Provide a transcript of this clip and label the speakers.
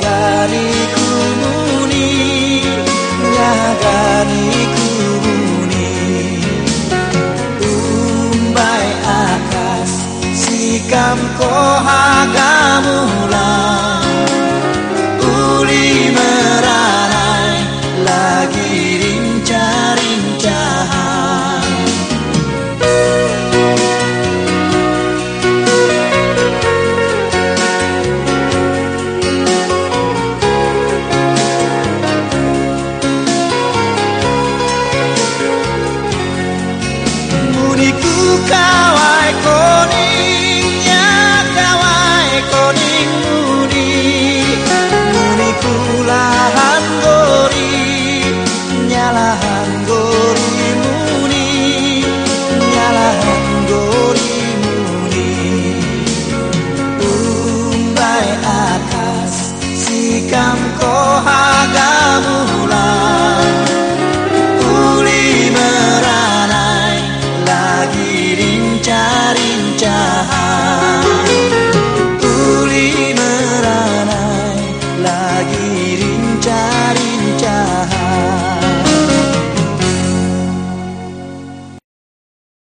Speaker 1: nyagariku muni nyagariku muni umbai atas sikam kohagamu nunca